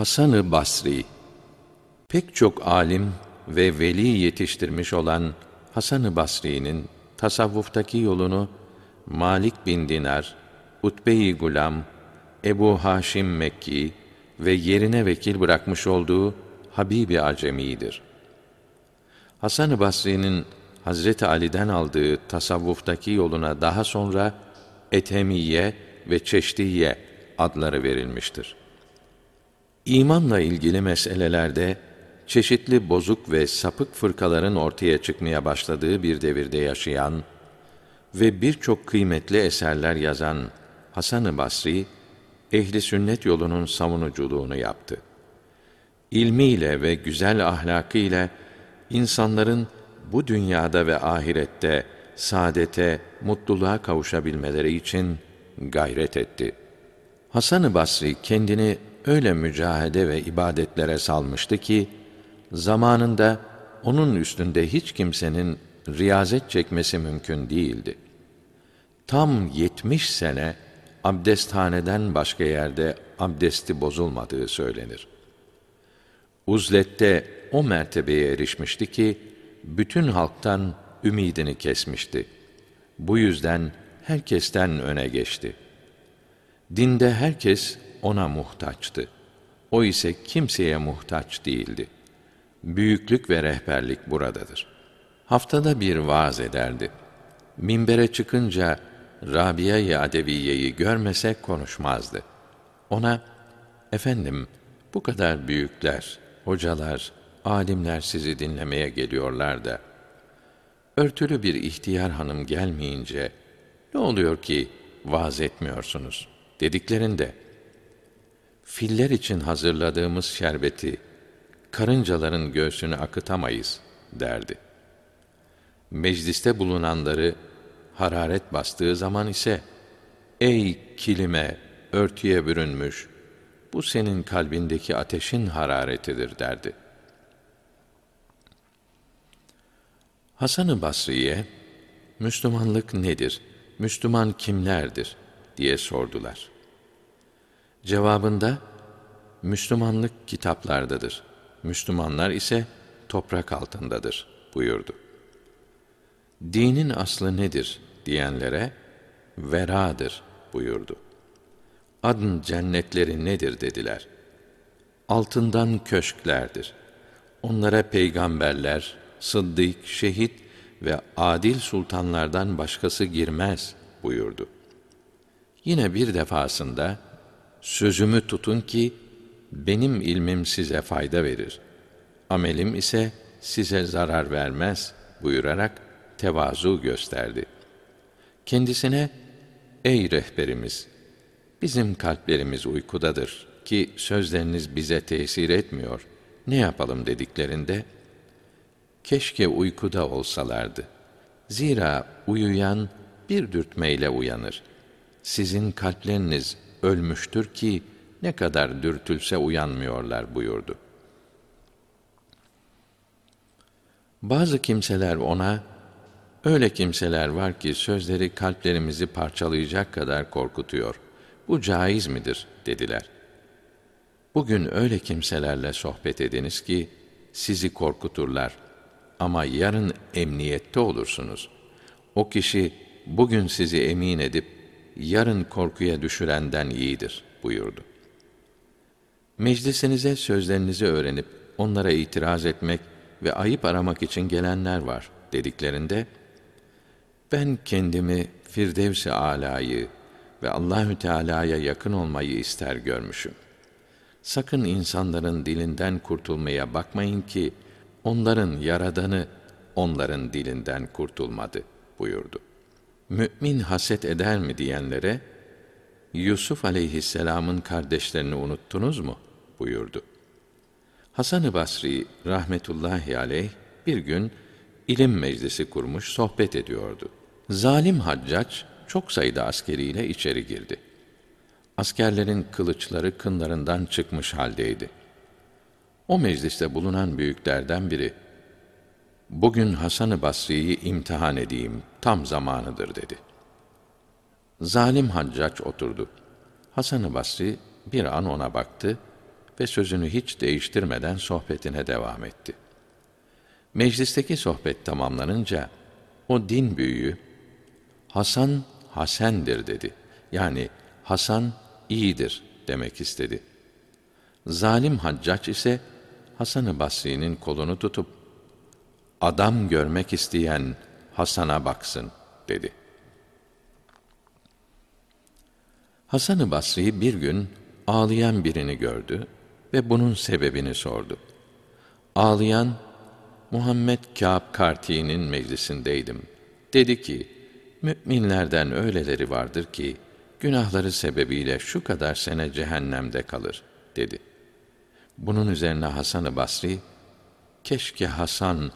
Hasan-ı Basri pek çok alim ve veli yetiştirmiş olan Hasan-ı Basri'nin tasavvuftaki yolunu Malik bin Dinar, Utbe-i Gulam, Ebu Haşim Mekki ve yerine vekil bırakmış olduğu Habibi Acemi'dir. Hasan-ı Basri'nin Hazreti Ali'den aldığı tasavvuftaki yoluna daha sonra Etemiye ve Çeşdiye adları verilmiştir. İmanla ilgili meselelerde çeşitli bozuk ve sapık fırkaların ortaya çıkmaya başladığı bir devirde yaşayan ve birçok kıymetli eserler yazan Hasan-ı Basri, ehli sünnet yolunun savunuculuğunu yaptı. İlmiyle ve güzel ahlakıyla insanların bu dünyada ve ahirette saadete, mutluluğa kavuşabilmeleri için gayret etti. Hasan-ı Basri kendini öyle mücahede ve ibadetlere salmıştı ki zamanında onun üstünde hiç kimsenin riyazet çekmesi mümkün değildi. Tam yetmiş sene abdesthaneden başka yerde abdesti bozulmadığı söylenir. Uzlette o mertebeye erişmişti ki bütün halktan ümidini kesmişti. Bu yüzden herkesten öne geçti. Dinde herkes ona muhtaçtı. O ise kimseye muhtaç değildi. Büyüklük ve rehberlik buradadır. Haftada bir vaaz ederdi. Minbere çıkınca Rabia-i Adeviye'yi görmese konuşmazdı. Ona, efendim, bu kadar büyükler, hocalar, alimler sizi dinlemeye geliyorlar da, örtülü bir ihtiyar hanım gelmeyince, ne oluyor ki vaaz etmiyorsunuz? Dediklerinde, filler için hazırladığımız şerbeti, karıncaların göğsünü akıtamayız, derdi. Mecliste bulunanları, hararet bastığı zaman ise, ey kilime, örtüye bürünmüş, bu senin kalbindeki ateşin hararetidir derdi. Hasan-ı Basri'ye Müslümanlık nedir? Müslüman kimlerdir? diye sordular. Cevabında Müslümanlık kitaplardadır. Müslümanlar ise toprak altındadır buyurdu. Dinin aslı nedir diyenlere veradır buyurdu. Adın cennetleri nedir dediler. Altından köşklerdir. Onlara peygamberler, sıddık, şehit ve adil sultanlardan başkası girmez buyurdu. Yine bir defasında sözümü tutun ki benim ilmim size fayda verir. Amelim ise size zarar vermez buyurarak tevazu gösterdi. Kendisine ey rehberimiz bizim kalplerimiz uykudadır ki sözleriniz bize tesir etmiyor. Ne yapalım dediklerinde keşke uykuda olsalardı. Zira uyuyan bir dürtmeyle uyanır. Sizin kalpleriniz ölmüştür ki ne kadar dürtülse uyanmıyorlar buyurdu. Bazı kimseler ona öyle kimseler var ki sözleri kalplerimizi parçalayacak kadar korkutuyor. Bu caiz midir dediler. Bugün öyle kimselerle sohbet ediniz ki sizi korkuturlar ama yarın emniyette olursunuz. O kişi bugün sizi emin edip yarın korkuya düşürenden iyidir buyurdu. Meclisinize sözlerinizi öğrenip onlara itiraz etmek ve ayıp aramak için gelenler var dediklerinde ben kendimi Firdevs-i Ala'yı ve Allahü Teala'ya yakın olmayı ister görmüşüm. Sakın insanların dilinden kurtulmaya bakmayın ki onların yaradanı onların dilinden kurtulmadı buyurdu. Mümin haset eder mi diyenlere Yusuf aleyhisselamın kardeşlerini unuttunuz mu? buyurdu. Hasan-ı Basri rahmetullahi aleyh bir gün ilim meclisi kurmuş sohbet ediyordu. Zalim Haccac çok sayıda askeriyle içeri girdi. Askerlerin kılıçları kınlarından çıkmış haldeydi. O mecliste bulunan büyüklerden biri, bugün Hasan-ı Basri'yi imtihan edeyim, tam zamanıdır dedi. Zalim Haccac oturdu. Hasan-ı Basri bir an ona baktı ve sözünü hiç değiştirmeden sohbetine devam etti. Meclisteki sohbet tamamlanınca o din büyüğü Hasan Hasendir dedi. Yani Hasan iyidir demek istedi. Zalim Haccac ise Hasan-ı Basri'nin kolunu tutup adam görmek isteyen Hasan'a baksın dedi. Hasan-ı Basri bir gün ağlayan birini gördü ve bunun sebebini sordu. Ağlayan Muhammed Kâb Karti'nin meclisindeydim. Dedi ki, müminlerden öyleleri vardır ki, günahları sebebiyle şu kadar sene cehennemde kalır, dedi. Bunun üzerine Hasan-ı Basri, keşke Hasan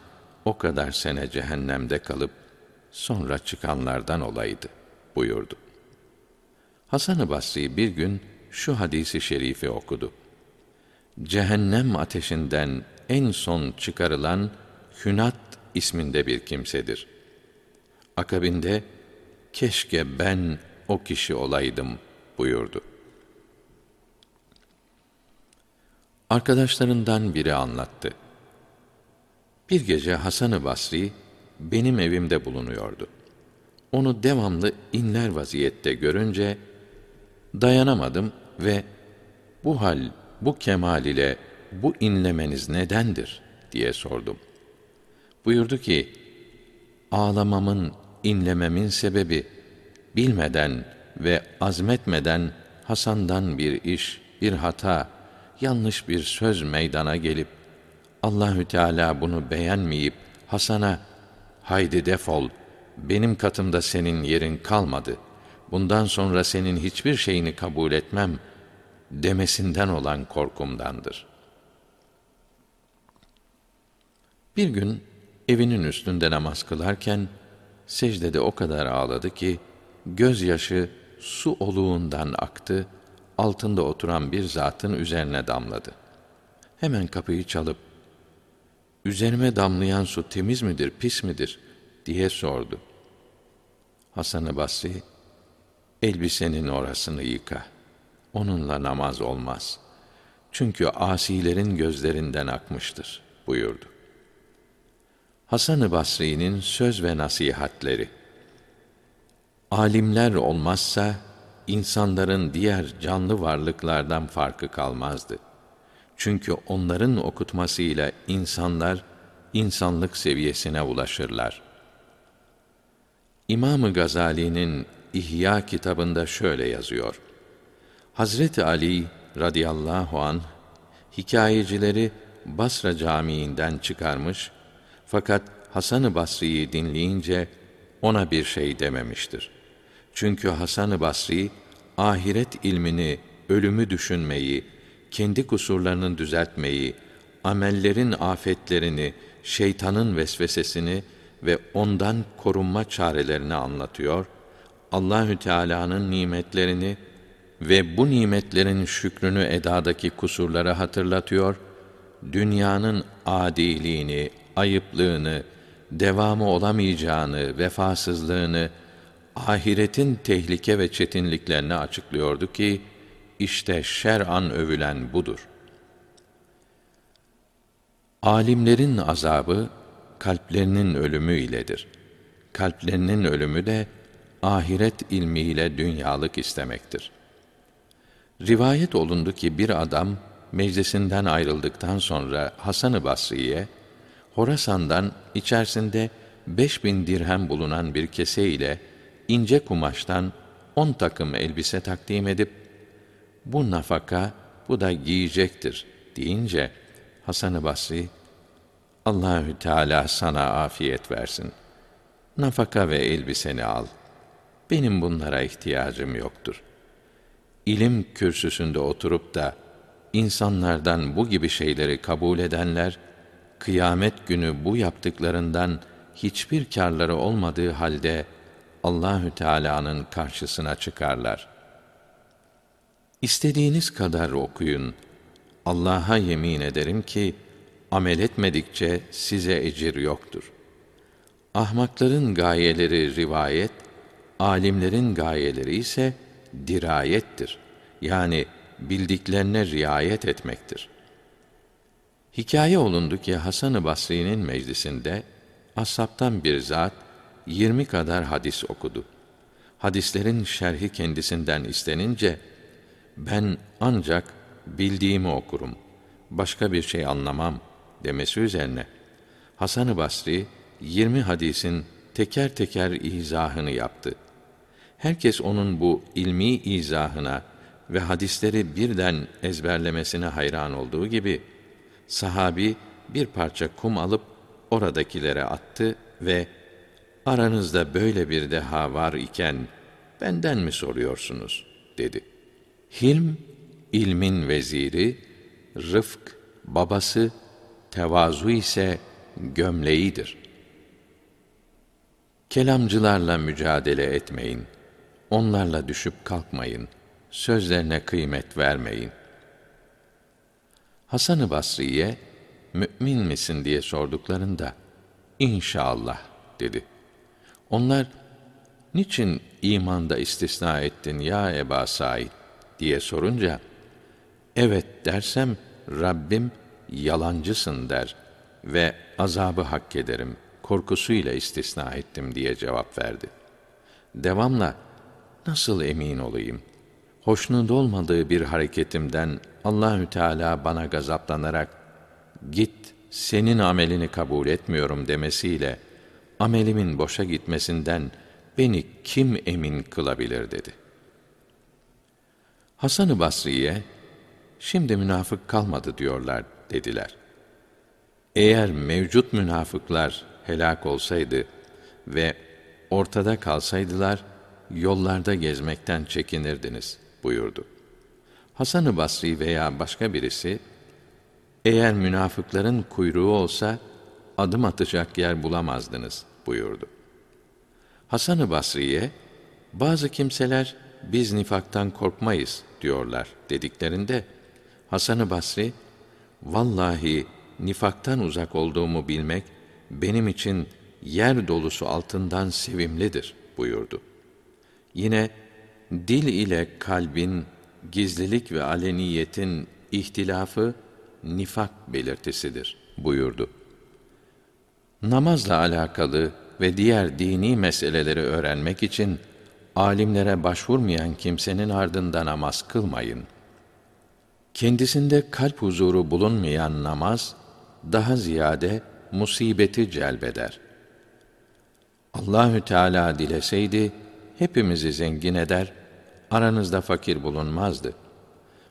o kadar sene cehennemde kalıp, sonra çıkanlardan olaydı, buyurdu. Hasan-ı Basri bir gün şu hadisi şerifi okudu. Cehennem ateşinden en son çıkarılan Hünat isminde bir kimsedir. Akabinde keşke ben o kişi olaydım buyurdu. Arkadaşlarından biri anlattı. Bir gece Hasan-ı Basri benim evimde bulunuyordu. Onu devamlı inler vaziyette görünce dayanamadım ve bu hal, bu kemal ile bu inlemeniz nedendir diye sordum. Buyurdu ki, ağlamamın, inlememin sebebi bilmeden ve azmetmeden Hasan'dan bir iş, bir hata, yanlış bir söz meydana gelip Allahü Teala bunu beğenmeyip Hasan'a haydi defol benim katımda senin yerin kalmadı. Bundan sonra senin hiçbir şeyini kabul etmem demesinden olan korkumdandır. Bir gün evinin üstünde namaz kılarken secdede o kadar ağladı ki gözyaşı su oluğundan aktı, altında oturan bir zatın üzerine damladı. Hemen kapıyı çalıp üzerime damlayan su temiz midir, pis midir diye sordu. Hasan-ı Basri, elbisenin orasını yıka. Onunla namaz olmaz. Çünkü asilerin gözlerinden akmıştır buyurdu. Hasan-ı Basri'nin söz ve nasihatleri. Alimler olmazsa insanların diğer canlı varlıklardan farkı kalmazdı. Çünkü onların okutmasıyla insanlar insanlık seviyesine ulaşırlar. İmam-ı Gazali'nin İhya kitabında şöyle yazıyor. Hazreti Ali radıyallahu an hikayecileri Basra Camii'nden çıkarmış fakat Hasan-ı Basri'yi dinleyince ona bir şey dememiştir. Çünkü Hasan-ı Basri ahiret ilmini, ölümü düşünmeyi, kendi kusurlarını düzeltmeyi, amellerin afetlerini, şeytanın vesvesesini ve ondan korunma çarelerini anlatıyor. Allahü Teala'nın nimetlerini ve bu nimetlerin şükrünü edadaki kusurları hatırlatıyor. Dünyanın adiliğini, ayıplığını, devamı olamayacağını, vefasızlığını, ahiretin tehlike ve çetinliklerini açıklıyordu ki, işte şer'an övülen budur. Alimlerin azabı, kalplerinin ölümü iledir. Kalplerinin ölümü de, ahiret ilmiyle dünyalık istemektir. Rivayet olundu ki bir adam, meclisinden ayrıldıktan sonra Hasan-ı Basri'ye, Horasan'dan içerisinde beş bin dirhem bulunan bir kese ile ince kumaştan on takım elbise takdim edip, bu nafaka, bu da giyecektir deyince, Hasan-ı Basri, Allahü Teala sana afiyet versin. Nafaka ve elbiseni al. Benim bunlara ihtiyacım yoktur. İlim kürsüsünde oturup da insanlardan bu gibi şeyleri kabul edenler kıyamet günü bu yaptıklarından hiçbir karları olmadığı halde Allahü Teala'nın karşısına çıkarlar. İstediğiniz kadar okuyun. Allah'a yemin ederim ki amel etmedikçe size ecir yoktur. Ahmakların gayeleri rivayet, alimlerin gayeleri ise dirayettir. Yani bildiklerine riayet etmektir. Hikaye olundu ki Hasan-ı Basri'nin meclisinde ashabtan bir zat yirmi kadar hadis okudu. Hadislerin şerhi kendisinden istenince ben ancak bildiğimi okurum. Başka bir şey anlamam demesi üzerine Hasan-ı Basri 20 hadisin teker teker izahını yaptı. Herkes onun bu ilmi izahına ve hadisleri birden ezberlemesine hayran olduğu gibi sahabi bir parça kum alıp oradakilere attı ve aranızda böyle bir deha var iken benden mi soruyorsunuz dedi. Hilm ilmin veziri, rıfk babası, tevazu ise gömleğidir. Kelamcılarla mücadele etmeyin. Onlarla düşüp kalkmayın. Sözlerine kıymet vermeyin. Hasan-ı Basri'ye mümin misin diye sorduklarında inşallah dedi. Onlar niçin imanda istisna ettin ya Eba Said diye sorunca evet dersem Rabbim yalancısın der ve azabı hak ederim korkusuyla istisna ettim diye cevap verdi. Devamla nasıl emin olayım? Hoşnut olmadığı bir hareketimden Allahü Teala bana gazaplanarak git senin amelini kabul etmiyorum demesiyle amelimin boşa gitmesinden beni kim emin kılabilir dedi. Hasan-ı Basri'ye şimdi münafık kalmadı diyorlar dediler. Eğer mevcut münafıklar helak olsaydı ve ortada kalsaydılar yollarda gezmekten çekinirdiniz buyurdu. Hasan-ı Basri veya başka birisi eğer münafıkların kuyruğu olsa adım atacak yer bulamazdınız buyurdu. Hasan-ı Basri'ye bazı kimseler biz nifaktan korkmayız diyorlar dediklerinde Hasan-ı Basri vallahi nifaktan uzak olduğumu bilmek benim için yer dolusu altından sevimlidir buyurdu. Yine dil ile kalbin gizlilik ve aleniyetin ihtilafı nifak belirtisidir buyurdu. Namazla alakalı ve diğer dini meseleleri öğrenmek için alimlere başvurmayan kimsenin ardında namaz kılmayın. Kendisinde kalp huzuru bulunmayan namaz daha ziyade musibeti celbeder. Allahü Teala dileseydi hepimizi zengin eder, aranızda fakir bulunmazdı.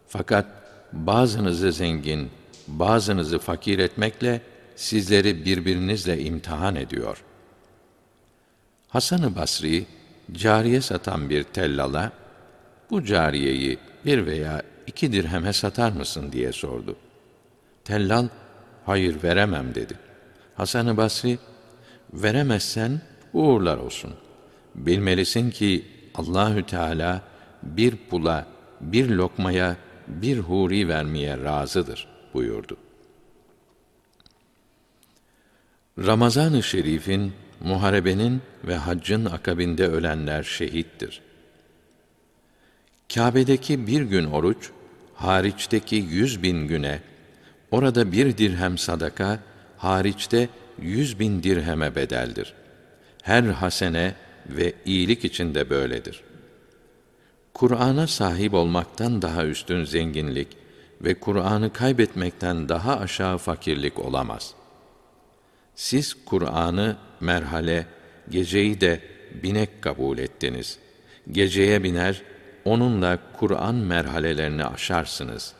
Fakat bazınızı zengin, bazınızı fakir etmekle sizleri birbirinizle imtihan ediyor. Hasan-ı Basri cariye satan bir tellala bu cariyeyi bir veya iki dirheme satar mısın diye sordu. Tellal hayır veremem dedi. Hasan-ı Basri veremezsen uğurlar olsun. Bilmelisin ki Allahü Teala bir pula, bir lokmaya, bir huri vermeye razıdır buyurdu. Ramazan-ı Şerif'in, muharebenin ve haccın akabinde ölenler şehittir. Kâbe'deki bir gün oruç, hariçteki yüz bin güne, orada bir dirhem sadaka, hariçte yüz bin dirheme bedeldir. Her hasene ve iyilik içinde böyledir. Kur'an'a sahip olmaktan daha üstün zenginlik ve Kur'an'ı kaybetmekten daha aşağı fakirlik olamaz. Siz Kur'an'ı merhale, geceyi de binek kabul ettiniz. Geceye biner, onunla Kur'an merhalelerini aşarsınız.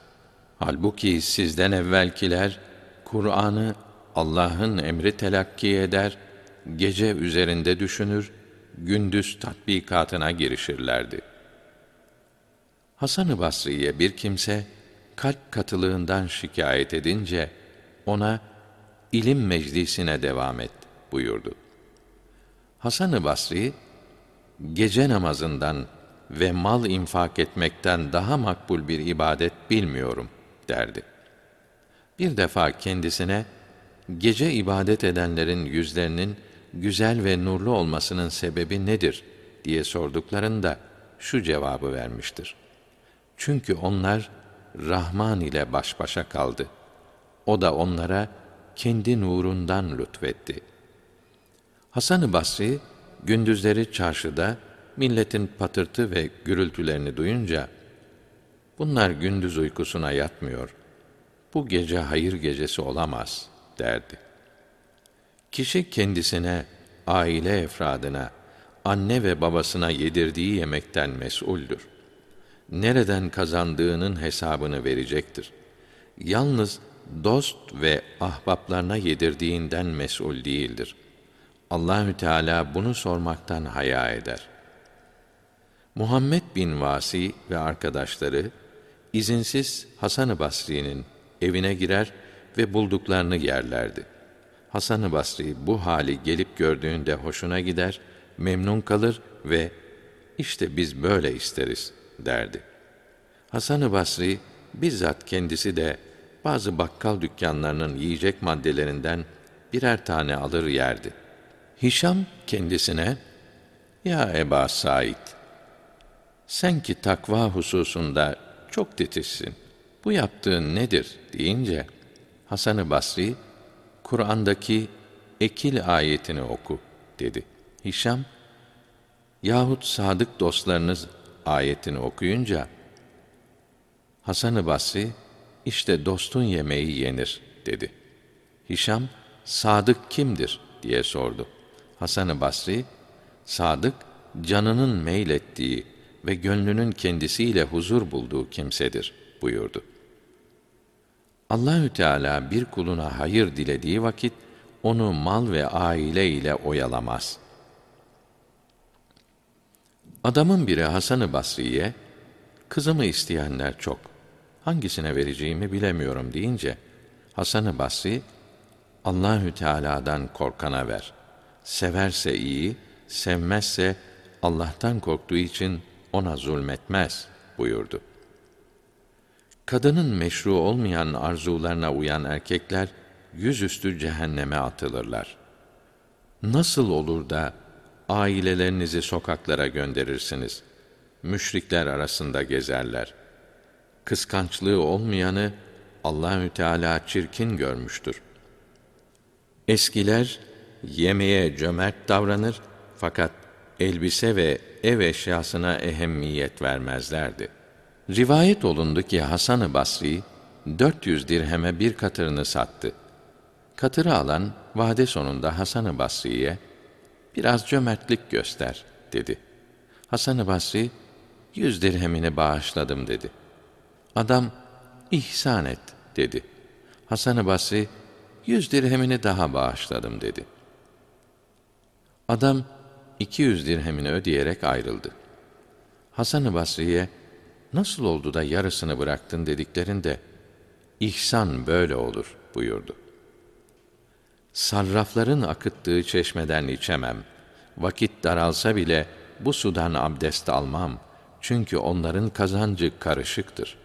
Halbuki sizden evvelkiler Kur'an'ı Allah'ın emri telakki eder, gece üzerinde düşünür, gündüz tatbikatına girişirlerdi. Hasan-ı Basri'ye bir kimse kalp katılığından şikayet edince ona ilim meclisine devam et buyurdu. Hasan-ı Basri gece namazından ve mal infak etmekten daha makbul bir ibadet bilmiyorum derdi. Bir defa kendisine gece ibadet edenlerin yüzlerinin güzel ve nurlu olmasının sebebi nedir diye sorduklarında şu cevabı vermiştir. Çünkü onlar Rahman ile baş başa kaldı. O da onlara kendi nurundan lütfetti. Hasan-ı Basri gündüzleri çarşıda milletin patırtı ve gürültülerini duyunca bunlar gündüz uykusuna yatmıyor. Bu gece hayır gecesi olamaz derdi. Kişi kendisine, aile efradına, anne ve babasına yedirdiği yemekten mesuldür. Nereden kazandığının hesabını verecektir. Yalnız dost ve ahbaplarına yedirdiğinden mesul değildir. Allahü Teala bunu sormaktan haya eder. Muhammed bin Vasi ve arkadaşları izinsiz Hasan-ı Basri'nin evine girer ve bulduklarını yerlerdi. Hasan-ı Basri bu hali gelip gördüğünde hoşuna gider, memnun kalır ve işte biz böyle isteriz derdi. Hasan-ı Basri bizzat kendisi de bazı bakkal dükkanlarının yiyecek maddelerinden birer tane alır yerdi. Hişam kendisine, Ya Eba Said, sen ki takva hususunda çok titizsin. Bu yaptığın nedir deyince Hasan-ı Basri Kur'an'daki ekil ayetini oku dedi. Hişam yahut sadık dostlarınız ayetini okuyunca Hasan-ı Basri işte dostun yemeği yenir dedi. Hişam sadık kimdir diye sordu. Hasan-ı Basri sadık canının meylettiği ve gönlünün kendisiyle huzur bulduğu kimsedir buyurdu. Allahü Teala bir kuluna hayır dilediği vakit onu mal ve aile ile oyalamaz. Adamın biri Hasan-ı Basri'ye kızımı isteyenler çok. Hangisine vereceğimi bilemiyorum deyince Hasan-ı Basri Allahü Teala'dan korkana ver. Severse iyi, sevmezse Allah'tan korktuğu için ona zulmetmez buyurdu. Kadının meşru olmayan arzularına uyan erkekler yüzüstü cehenneme atılırlar. Nasıl olur da ailelerinizi sokaklara gönderirsiniz? Müşrikler arasında gezerler. Kıskançlığı olmayanı Allahü Teala çirkin görmüştür. Eskiler yemeğe cömert davranır fakat elbise ve ev eşyasına ehemmiyet vermezlerdi. Rivayet olundu ki Hasan-ı Basri 400 dirheme bir katırını sattı. Katırı alan vade sonunda Hasan-ı Basri'ye biraz cömertlik göster dedi. Hasan-ı Basri yüz dirhemini bağışladım dedi. Adam ihsan et dedi. Hasan-ı Basri yüz dirhemini daha bağışladım dedi. Adam iki yüz dirhemini ödeyerek ayrıldı. Hasan-ı Basri'ye nasıl oldu da yarısını bıraktın dediklerinde ihsan böyle olur buyurdu. Sarrafların akıttığı çeşmeden içemem. Vakit daralsa bile bu sudan abdest almam. Çünkü onların kazancı karışıktır.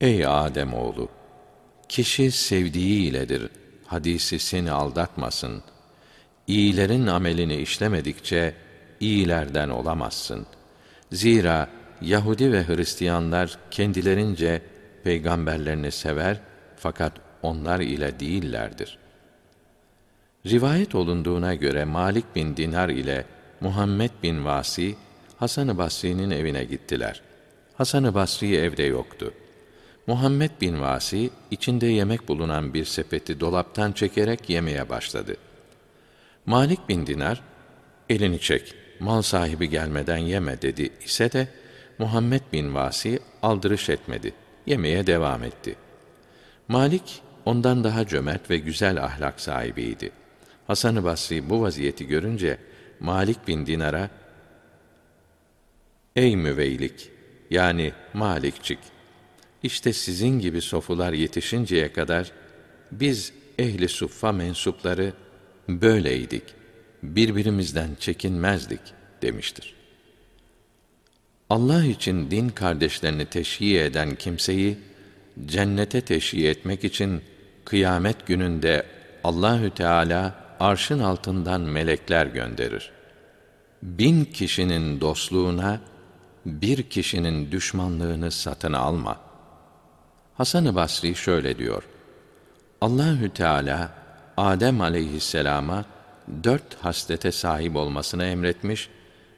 Ey Adem oğlu, kişi sevdiği iledir. Hadisi seni aldatmasın. İyilerin amelini işlemedikçe iyilerden olamazsın. Zira Yahudi ve Hristiyanlar kendilerince peygamberlerini sever fakat onlar ile değillerdir. Rivayet olunduğuna göre Malik bin Dinar ile Muhammed bin Vasi Hasan-ı Basri'nin evine gittiler. Hasan-ı Basri evde yoktu. Muhammed bin Vasi içinde yemek bulunan bir sepeti dolaptan çekerek yemeye başladı. Malik bin Dinar elini çek mal sahibi gelmeden yeme dedi ise de Muhammed bin Vasi aldırış etmedi. Yemeye devam etti. Malik ondan daha cömert ve güzel ahlak sahibiydi. Hasan-ı Basri bu vaziyeti görünce Malik bin Dinar'a Ey müveylik yani Malikçik işte sizin gibi sofular yetişinceye kadar biz ehli suffa mensupları böyleydik. Birbirimizden çekinmezdik demiştir. Allah için din kardeşlerini teşhi eden kimseyi cennete teşhi etmek için kıyamet gününde Allahü Teala arşın altından melekler gönderir. bin kişinin dostluğuna bir kişinin düşmanlığını satın alma. Hasan-ı Basri şöyle diyor. Allahü Teala Adem aleyhisselama dört haslete sahip olmasını emretmiş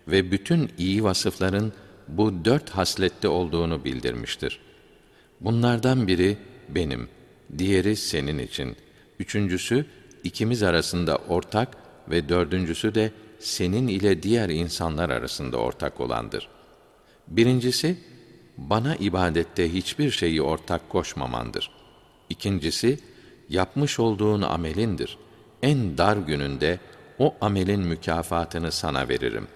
ve bütün iyi vasıfların bu dört haslette olduğunu bildirmiştir. Bunlardan biri benim, diğeri senin için, üçüncüsü ikimiz arasında ortak ve dördüncüsü de senin ile diğer insanlar arasında ortak olandır. Birincisi, bana ibadette hiçbir şeyi ortak koşmamandır. İkincisi, yapmış olduğun amelindir. En dar gününde o amelin mükafatını sana veririm.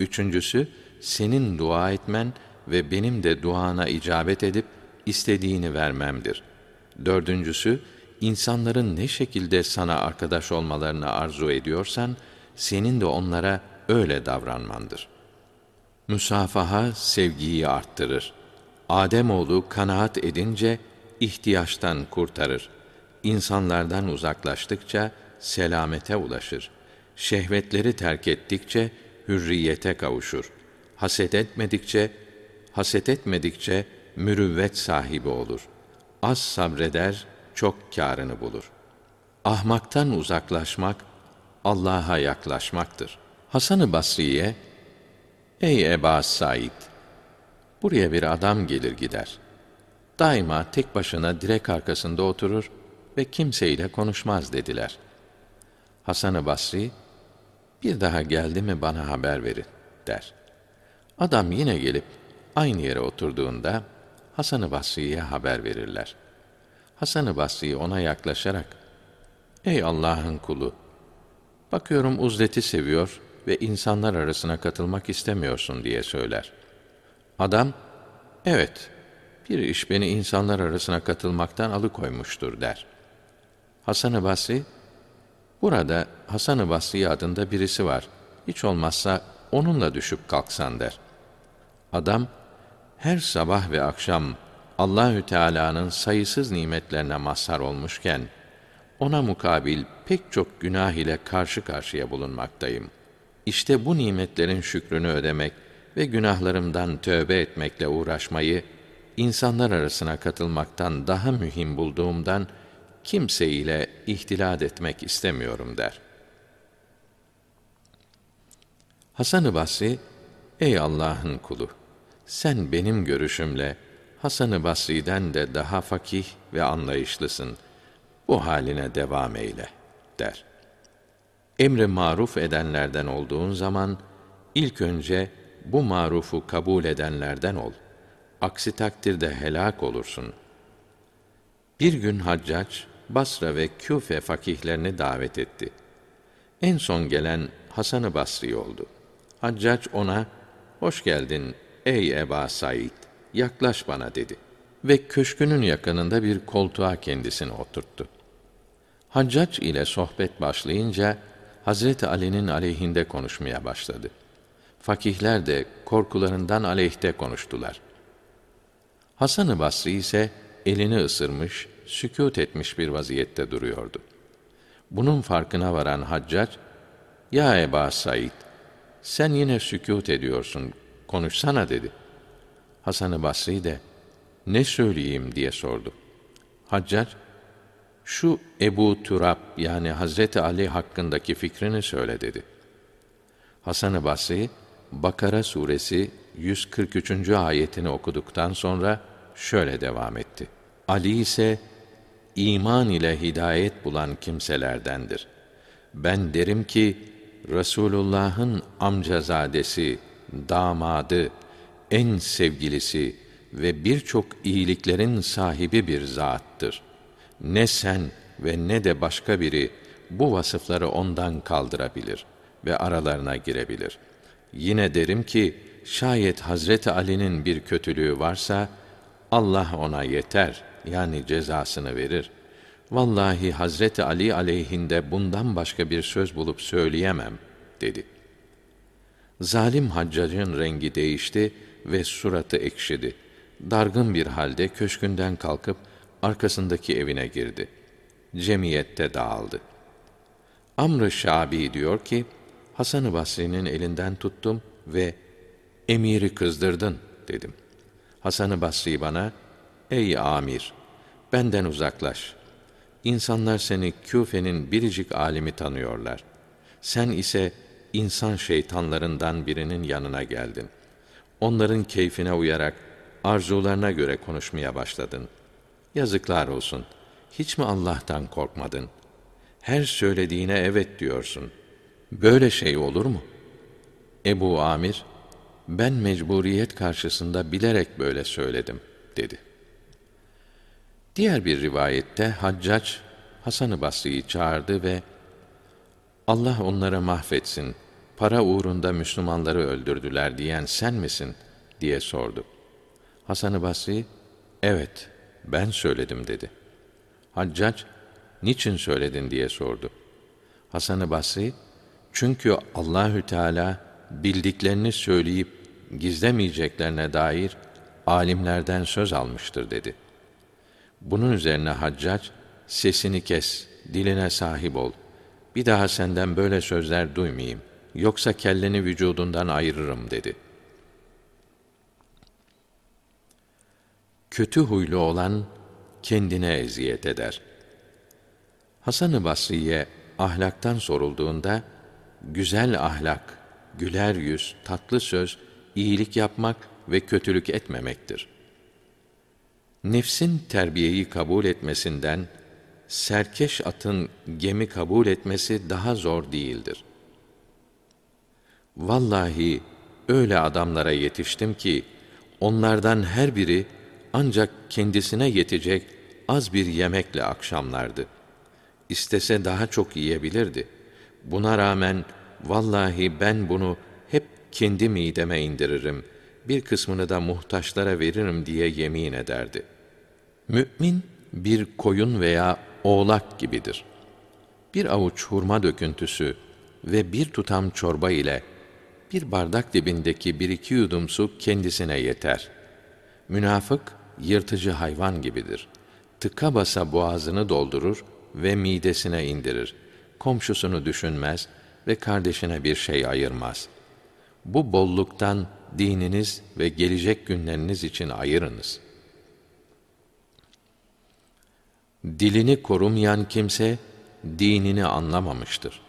Üçüncüsü, senin dua etmen ve benim de duana icabet edip istediğini vermemdir. Dördüncüsü, insanların ne şekilde sana arkadaş olmalarını arzu ediyorsan, senin de onlara öyle davranmandır. Müsafaha sevgiyi arttırır. Ademoğlu kanaat edince ihtiyaçtan kurtarır. İnsanlardan uzaklaştıkça selamete ulaşır. Şehvetleri terk ettikçe hürriyete kavuşur. Haset etmedikçe haset etmedikçe mürüvvet sahibi olur. Az sabreder, çok kârını bulur. Ahmaktan uzaklaşmak Allah'a yaklaşmaktır. Hasan-ı Basri'ye Ey Eba Said buraya bir adam gelir gider. Daima tek başına direk arkasında oturur ve kimseyle konuşmaz dediler. Hasan-ı Basri bir daha geldi mi bana haber verin der. Adam yine gelip aynı yere oturduğunda Hasan-ı Basri'ye haber verirler. Hasan-ı Basri ona yaklaşarak Ey Allah'ın kulu bakıyorum uzleti seviyor ve insanlar arasına katılmak istemiyorsun diye söyler. Adam evet bir iş beni insanlar arasına katılmaktan alıkoymuştur der. Hasan-ı Basri burada Hasan-ı Basri adında birisi var. Hiç olmazsa onunla düşüp kalksan der. Adam her sabah ve akşam Allahü Teala'nın sayısız nimetlerine mazhar olmuşken ona mukabil pek çok günah ile karşı karşıya bulunmaktayım. İşte bu nimetlerin şükrünü ödemek ve günahlarımdan tövbe etmekle uğraşmayı insanlar arasına katılmaktan daha mühim bulduğumdan kimse ile ihtilat etmek istemiyorum der. Hasan-ı Basri, ey Allah'ın kulu, sen benim görüşümle Hasan-ı Basri'den de daha fakih ve anlayışlısın. Bu haline devam eyle, der. Emri maruf edenlerden olduğun zaman, ilk önce bu marufu kabul edenlerden ol. Aksi takdirde helak olursun. Bir gün Haccac, Basra ve Küfe fakihlerini davet etti. En son gelen Hasan-ı Basri oldu. Haccac ona, hoş geldin ey Eba Said, yaklaş bana dedi. Ve köşkünün yakınında bir koltuğa kendisini oturttu. Haccac ile sohbet başlayınca, Hazreti Ali'nin aleyhinde konuşmaya başladı. Fakihler de korkularından aleyhte konuştular. Hasan-ı Basri ise elini ısırmış, sükût etmiş bir vaziyette duruyordu. Bunun farkına varan Haccac, "Ya Eba Said, sen yine sükût ediyorsun, konuşsana." dedi. Hasan-ı Basri de, "Ne söyleyeyim?" diye sordu. Haccac, "Şu Ebu Turab yani Hazreti Ali hakkındaki fikrini söyle." dedi. Hasan-ı Basri, Bakara suresi 143. ayetini okuduktan sonra şöyle devam etti. Ali ise iman ile hidayet bulan kimselerdendir. Ben derim ki Resulullah'ın amcazadesi, damadı, en sevgilisi ve birçok iyiliklerin sahibi bir zattır. Ne sen ve ne de başka biri bu vasıfları ondan kaldırabilir ve aralarına girebilir. Yine derim ki şayet Hazreti Ali'nin bir kötülüğü varsa Allah ona yeter yani cezasını verir. Vallahi Hazreti Ali aleyhinde bundan başka bir söz bulup söyleyemem dedi. Zalim haccacın rengi değişti ve suratı ekşidi. Dargın bir halde köşkünden kalkıp arkasındaki evine girdi. Cemiyette dağıldı. Amr-ı Şabi diyor ki, Hasan-ı Basri'nin elinden tuttum ve emiri kızdırdın dedim. Hasan-ı Basri bana, ey amir, benden uzaklaş. İnsanlar seni Küfe'nin biricik alimi tanıyorlar. Sen ise insan şeytanlarından birinin yanına geldin. Onların keyfine uyarak arzularına göre konuşmaya başladın. Yazıklar olsun. Hiç mi Allah'tan korkmadın? Her söylediğine evet diyorsun. Böyle şey olur mu? Ebu Amir, ben mecburiyet karşısında bilerek böyle söyledim, dedi. Diğer bir rivayette Haccac, Hasan-ı Basri'yi çağırdı ve Allah onları mahvetsin, para uğrunda Müslümanları öldürdüler diyen sen misin? diye sordu. Hasan-ı Basri, evet, ben söyledim dedi. Haccac, niçin söyledin diye sordu. Hasan-ı Basri, çünkü Allahü Teala bildiklerini söyleyip gizlemeyeceklerine dair alimlerden söz almıştır dedi. Bunun üzerine Haccac, sesini kes, diline sahip ol. Bir daha senden böyle sözler duymayayım. Yoksa kelleni vücudundan ayırırım dedi. Kötü huylu olan kendine eziyet eder. Hasan-ı Basri'ye ahlaktan sorulduğunda güzel ahlak, güler yüz, tatlı söz, iyilik yapmak ve kötülük etmemektir. Nefsin terbiyeyi kabul etmesinden serkeş atın gemi kabul etmesi daha zor değildir. Vallahi öyle adamlara yetiştim ki onlardan her biri ancak kendisine yetecek az bir yemekle akşamlardı. İstese daha çok yiyebilirdi. Buna rağmen vallahi ben bunu hep kendi mideme indiririm. Bir kısmını da muhtaçlara veririm diye yemin ederdi. Mü'min bir koyun veya oğlak gibidir. Bir avuç hurma döküntüsü ve bir tutam çorba ile bir bardak dibindeki bir iki yudum su kendisine yeter. Münafık, yırtıcı hayvan gibidir. Tıka basa boğazını doldurur ve midesine indirir. Komşusunu düşünmez ve kardeşine bir şey ayırmaz. Bu bolluktan dininiz ve gelecek günleriniz için ayırınız. Dilini korumayan kimse dinini anlamamıştır.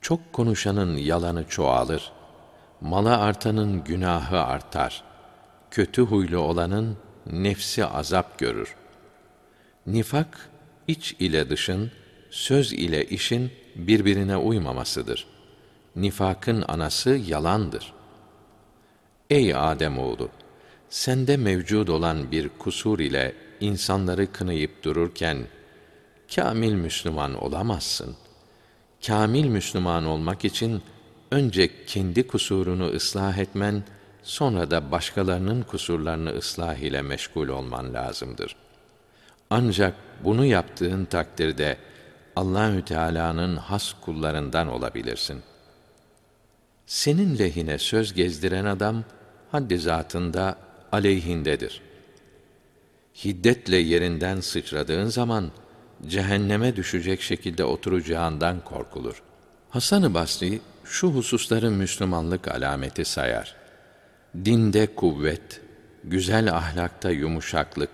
Çok konuşanın yalanı çoğalır. Mala artanın günahı artar. Kötü huylu olanın nefsi azap görür. Nifak iç ile dışın, söz ile işin birbirine uymamasıdır. Nifakın anası yalandır. Ey Adem oğlu, sende mevcud olan bir kusur ile insanları kınayıp dururken kamil Müslüman olamazsın. Kamil Müslüman olmak için önce kendi kusurunu ıslah etmen, sonra da başkalarının kusurlarını ıslah ile meşgul olman lazımdır. Ancak bunu yaptığın takdirde Allahü Teala'nın has kullarından olabilirsin. Senin lehine söz gezdiren adam haddi zatında aleyhindedir. Hiddetle yerinden sıçradığın zaman cehenneme düşecek şekilde oturacağından korkulur. Hasan-ı Basri şu hususları Müslümanlık alameti sayar. Dinde kuvvet, güzel ahlakta yumuşaklık,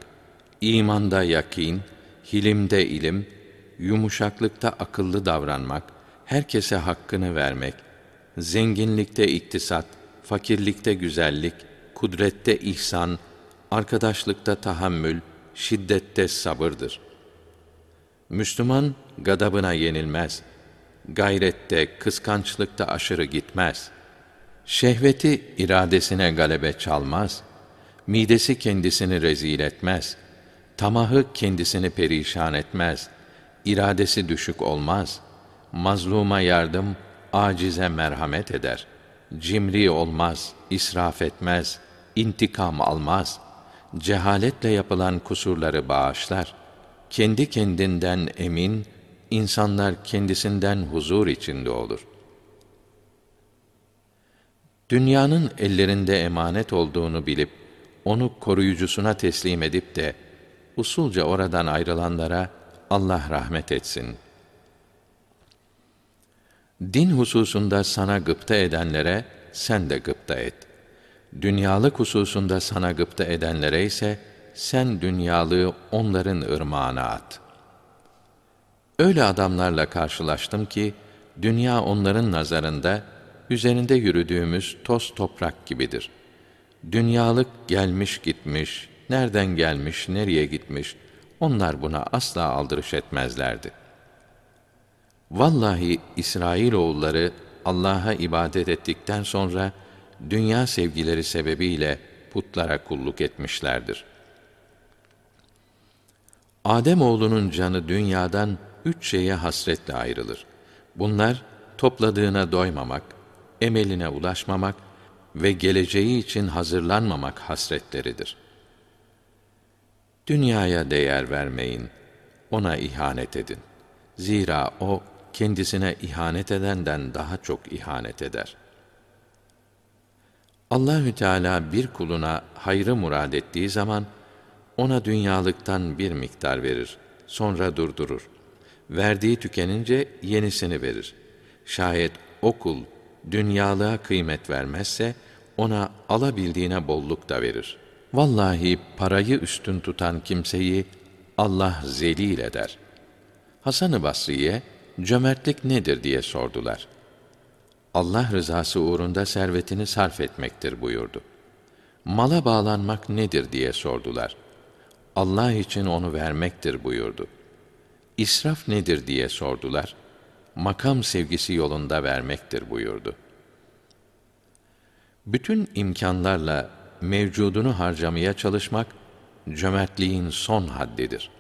imanda yakin, hilimde ilim, yumuşaklıkta akıllı davranmak, herkese hakkını vermek, zenginlikte iktisat, fakirlikte güzellik, kudrette ihsan, arkadaşlıkta tahammül, şiddette sabırdır. Müslüman gadabına yenilmez. Gayrette, kıskançlıkta aşırı gitmez. Şehveti iradesine galebe çalmaz. Midesi kendisini rezil etmez. Tamahı kendisini perişan etmez. İradesi düşük olmaz. Mazluma yardım, acize merhamet eder. Cimri olmaz, israf etmez, intikam almaz.'' cehaletle yapılan kusurları bağışlar. Kendi kendinden emin, insanlar kendisinden huzur içinde olur. Dünyanın ellerinde emanet olduğunu bilip onu koruyucusuna teslim edip de usulca oradan ayrılanlara Allah rahmet etsin. Din hususunda sana gıpta edenlere sen de gıpta et. Dünyalık hususunda sana gıpta edenlere ise sen dünyalığı onların ırmağına at. Öyle adamlarla karşılaştım ki dünya onların nazarında üzerinde yürüdüğümüz toz toprak gibidir. Dünyalık gelmiş gitmiş, nereden gelmiş, nereye gitmiş, onlar buna asla aldırış etmezlerdi. Vallahi İsrail oğulları Allah'a ibadet ettikten sonra dünya sevgileri sebebiyle putlara kulluk etmişlerdir. Adem oğlunun canı dünyadan üç şeye hasretle ayrılır. Bunlar topladığına doymamak, emeline ulaşmamak ve geleceği için hazırlanmamak hasretleridir. Dünyaya değer vermeyin, ona ihanet edin. Zira o kendisine ihanet edenden daha çok ihanet eder. Allahü Teala bir kuluna hayrı murad ettiği zaman ona dünyalıktan bir miktar verir, sonra durdurur. Verdiği tükenince yenisini verir. Şayet o kul dünyalığa kıymet vermezse ona alabildiğine bolluk da verir. Vallahi parayı üstün tutan kimseyi Allah zelil eder. Hasan-ı Basri'ye cömertlik nedir diye sordular. Allah rızası uğrunda servetini sarf etmektir buyurdu. Mala bağlanmak nedir diye sordular. Allah için onu vermektir buyurdu. İsraf nedir diye sordular. Makam sevgisi yolunda vermektir buyurdu. Bütün imkanlarla mevcudunu harcamaya çalışmak cömertliğin son haddidir.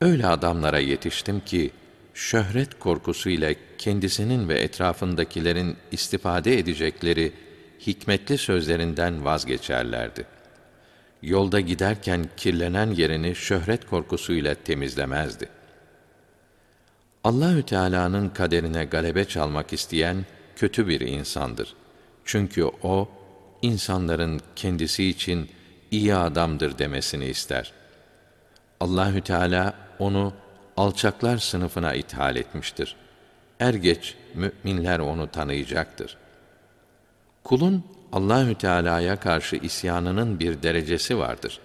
Öyle adamlara yetiştim ki şöhret korkusu ile kendisinin ve etrafındakilerin istifade edecekleri hikmetli sözlerinden vazgeçerlerdi. Yolda giderken kirlenen yerini şöhret korkusuyla temizlemezdi. Allahü Teala'nın kaderine galebe çalmak isteyen kötü bir insandır. Çünkü o insanların kendisi için iyi adamdır demesini ister. Allahü Teala onu alçaklar sınıfına ithal etmiştir. Er geç müminler onu tanıyacaktır. Kulun Allahü Teala'ya karşı isyanının bir derecesi vardır.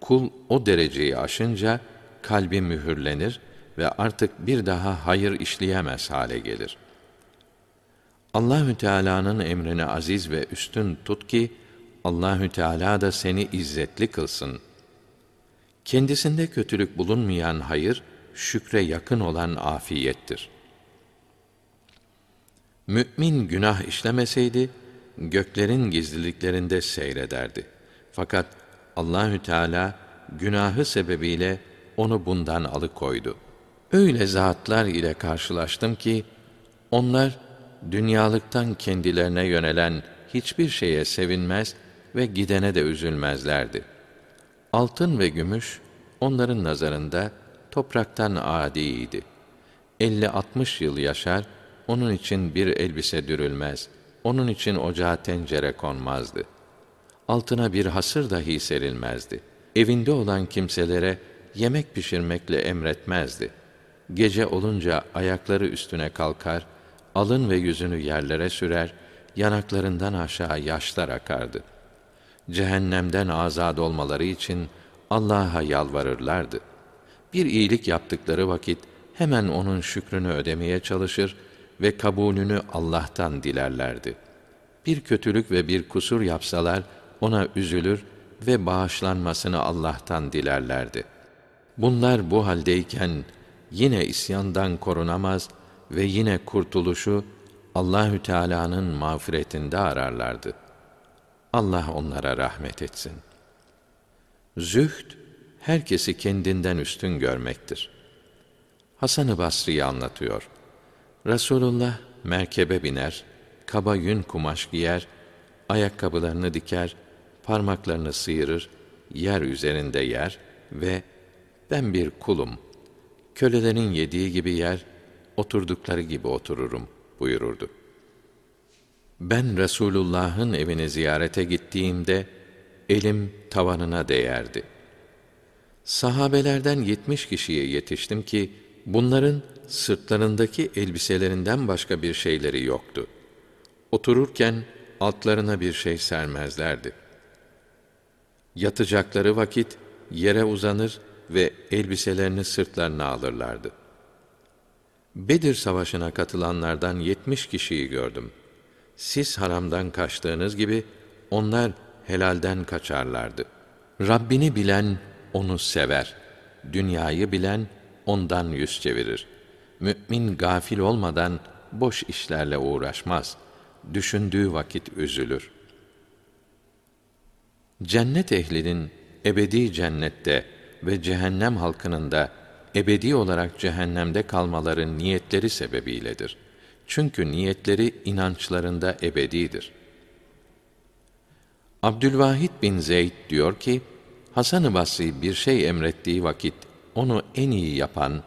Kul o dereceyi aşınca kalbi mühürlenir ve artık bir daha hayır işleyemez hale gelir. Allahü Teala'nın emrini aziz ve üstün tut ki Allahü Teala da seni izzetli kılsın. Kendisinde kötülük bulunmayan hayır şükre yakın olan afiyettir. Mü'min günah işlemeseydi göklerin gizliliklerinde seyrederdi. Fakat Allahü Teala günahı sebebiyle onu bundan alıkoydu. Öyle zatlar ile karşılaştım ki onlar dünyalıktan kendilerine yönelen hiçbir şeye sevinmez ve gidene de üzülmezlerdi. Altın ve gümüş onların nazarında topraktan adiydi. 50-60 yıl yaşar, onun için bir elbise dürülmez, onun için ocağa tencere konmazdı. Altına bir hasır dahi serilmezdi. Evinde olan kimselere yemek pişirmekle emretmezdi. Gece olunca ayakları üstüne kalkar, alın ve yüzünü yerlere sürer, yanaklarından aşağı yaşlar akardı. Cehennemden azad olmaları için Allah'a yalvarırlardı. Bir iyilik yaptıkları vakit hemen onun şükrünü ödemeye çalışır ve kabulünü Allah'tan dilerlerdi. Bir kötülük ve bir kusur yapsalar ona üzülür ve bağışlanmasını Allah'tan dilerlerdi. Bunlar bu haldeyken yine isyandan korunamaz ve yine kurtuluşu Allahü Teala'nın mağfiretinde ararlardı. Allah onlara rahmet etsin. Zühd herkesi kendinden üstün görmektir. Hasan-ı Basri'yi anlatıyor. Resulullah merkebe biner, kaba yün kumaş giyer, ayakkabılarını diker, parmaklarını sıyırır, yer üzerinde yer ve ben bir kulum, kölelerin yediği gibi yer, oturdukları gibi otururum buyururdu. Ben Resulullah'ın evine ziyarete gittiğimde elim tavanına değerdi. Sahabelerden yetmiş kişiye yetiştim ki bunların sırtlarındaki elbiselerinden başka bir şeyleri yoktu. Otururken altlarına bir şey sermezlerdi. Yatacakları vakit yere uzanır ve elbiselerini sırtlarına alırlardı. Bedir Savaşı'na katılanlardan yetmiş kişiyi gördüm. Siz haramdan kaçtığınız gibi onlar helalden kaçarlardı. Rabbini bilen onu sever. Dünyayı bilen ondan yüz çevirir. Mümin gafil olmadan boş işlerle uğraşmaz. Düşündüğü vakit üzülür. Cennet ehlinin ebedi cennette ve cehennem halkının da ebedi olarak cehennemde kalmaları niyetleri sebebiyledir. Çünkü niyetleri inançlarında ebedidir. Abdülvahid bin Zeyd diyor ki, Hasan-ı Basri bir şey emrettiği vakit onu en iyi yapan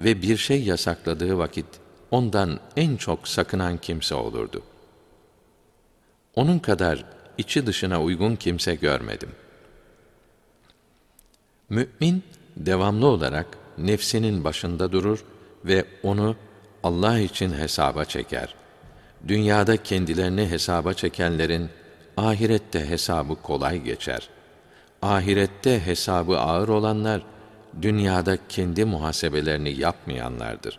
ve bir şey yasakladığı vakit ondan en çok sakınan kimse olurdu. Onun kadar içi dışına uygun kimse görmedim. Mü'min devamlı olarak nefsinin başında durur ve onu Allah için hesaba çeker. Dünyada kendilerini hesaba çekenlerin ahirette hesabı kolay geçer. Ahirette hesabı ağır olanlar dünyada kendi muhasebelerini yapmayanlardır.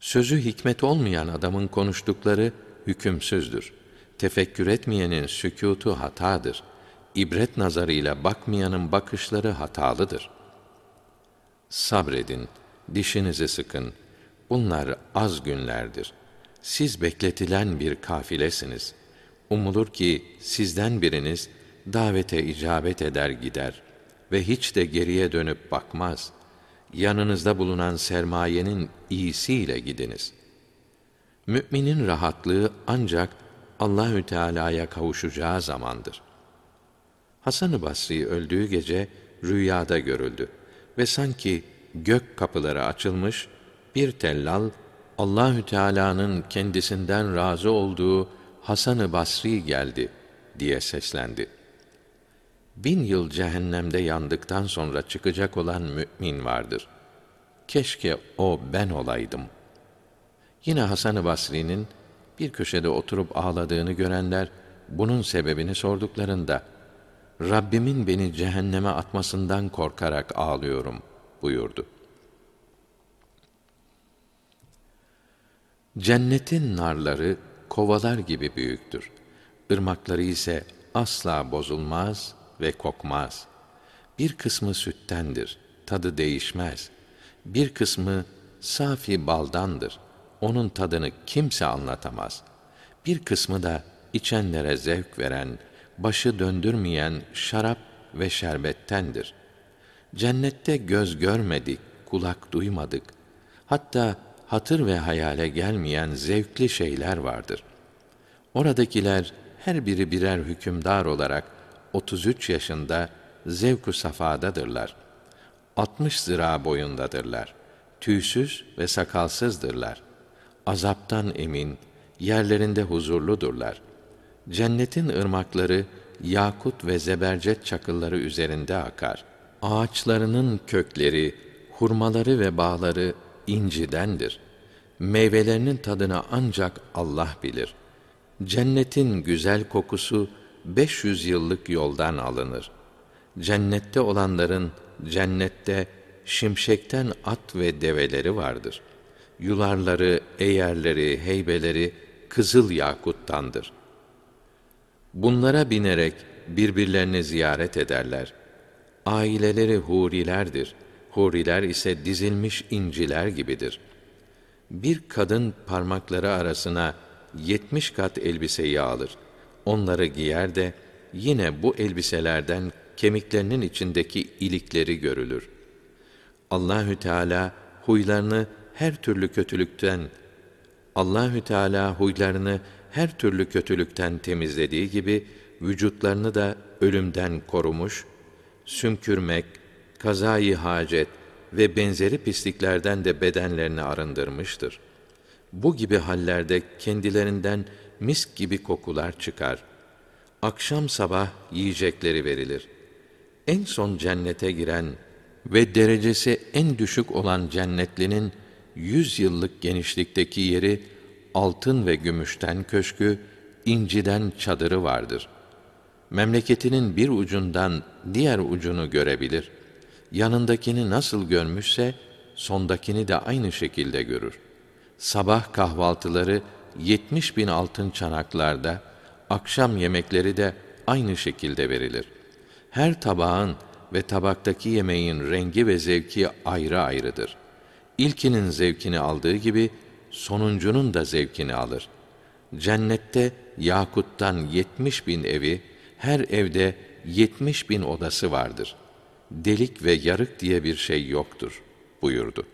Sözü hikmet olmayan adamın konuştukları hükümsüzdür. Tefekkür etmeyenin sükutu hatadır. İbret nazarıyla bakmayanın bakışları hatalıdır. Sabredin, dişinizi sıkın. Bunlar az günlerdir. Siz bekletilen bir kafilesiniz. Umulur ki sizden biriniz davete icabet eder gider ve hiç de geriye dönüp bakmaz. Yanınızda bulunan sermayenin iyisiyle gidiniz. Müminin rahatlığı ancak Allahü Teala'ya kavuşacağı zamandır. Hasan-ı Basri öldüğü gece rüyada görüldü ve sanki gök kapıları açılmış, bir tellal Allahü Teala'nın kendisinden razı olduğu Hasan-ı Basri geldi diye seslendi. Bin yıl cehennemde yandıktan sonra çıkacak olan mümin vardır. Keşke o ben olaydım. Yine Hasan-ı Basri'nin bir köşede oturup ağladığını görenler bunun sebebini sorduklarında Rabbimin beni cehenneme atmasından korkarak ağlıyorum buyurdu. Cennetin narları kovalar gibi büyüktür. Irmakları ise asla bozulmaz ve kokmaz. Bir kısmı süttendir, tadı değişmez. Bir kısmı safi baldandır. Onun tadını kimse anlatamaz. Bir kısmı da içenlere zevk veren, başı döndürmeyen şarap ve şerbettendir. Cennette göz görmedik, kulak duymadık. Hatta hatır ve hayale gelmeyen zevkli şeyler vardır. Oradakiler her biri birer hükümdar olarak 33 yaşında zevku safadadırlar. 60 zira boyundadırlar. Tüysüz ve sakalsızdırlar. Azaptan emin, yerlerinde huzurludurlar. Cennetin ırmakları yakut ve zebercet çakılları üzerinde akar. Ağaçlarının kökleri, hurmaları ve bağları incidendir. Meyvelerinin tadını ancak Allah bilir. Cennetin güzel kokusu 500 yıllık yoldan alınır. Cennette olanların cennette şimşekten at ve develeri vardır. Yularları, eğerleri, heybeleri kızıl yakuttandır. Bunlara binerek birbirlerini ziyaret ederler. Aileleri hurilerdir. Huriler ise dizilmiş inciler gibidir. Bir kadın parmakları arasına yetmiş kat elbiseyi alır.'' onları giyer de yine bu elbiselerden kemiklerinin içindeki ilikleri görülür. Allahü Teala huylarını her türlü kötülükten Allahü Teala huylarını her türlü kötülükten temizlediği gibi vücutlarını da ölümden korumuş, sümkürmek, kazayı hacet ve benzeri pisliklerden de bedenlerini arındırmıştır. Bu gibi hallerde kendilerinden misk gibi kokular çıkar. Akşam sabah yiyecekleri verilir. En son cennete giren ve derecesi en düşük olan cennetlinin yüz yıllık genişlikteki yeri altın ve gümüşten köşkü, inciden çadırı vardır. Memleketinin bir ucundan diğer ucunu görebilir. Yanındakini nasıl görmüşse, sondakini de aynı şekilde görür. Sabah kahvaltıları yetmiş bin altın çanaklarda, akşam yemekleri de aynı şekilde verilir. Her tabağın ve tabaktaki yemeğin rengi ve zevki ayrı ayrıdır. İlkinin zevkini aldığı gibi sonuncunun da zevkini alır. Cennette yakuttan yetmiş bin evi, her evde yetmiş bin odası vardır. Delik ve yarık diye bir şey yoktur buyurdu.